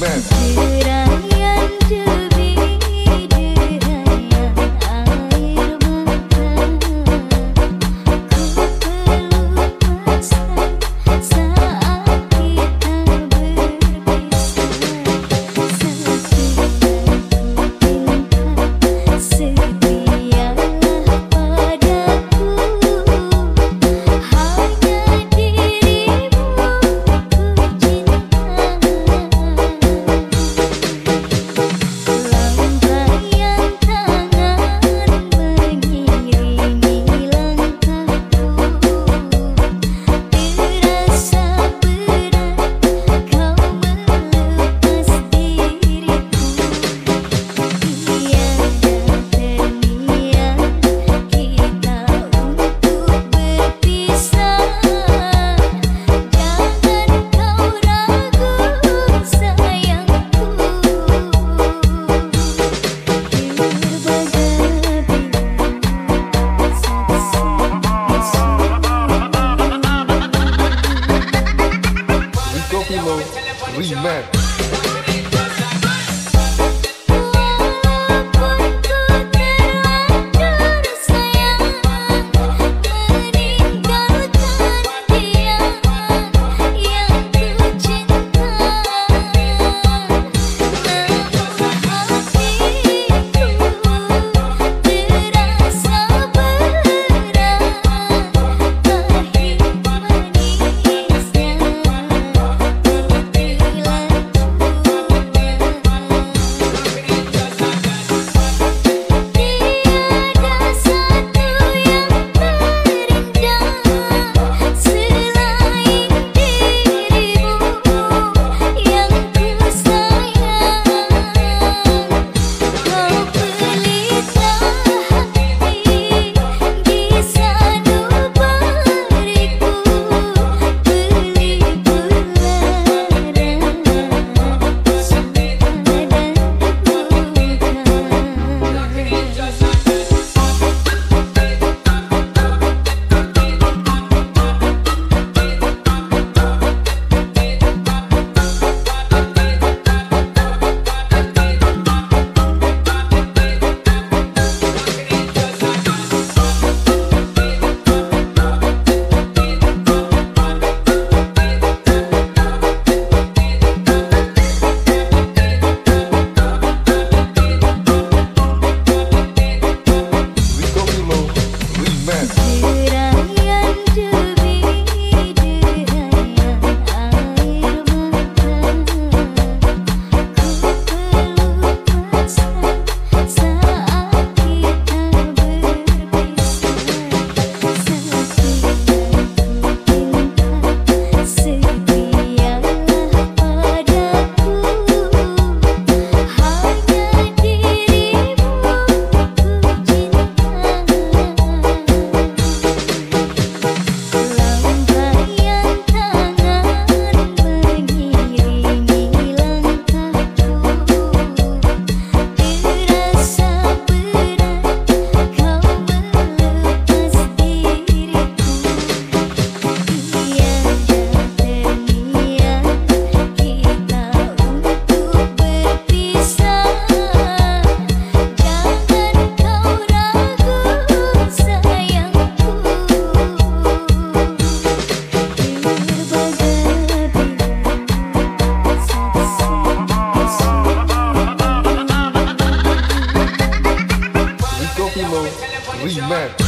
Remix Primo Remix.